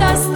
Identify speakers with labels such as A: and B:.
A: estás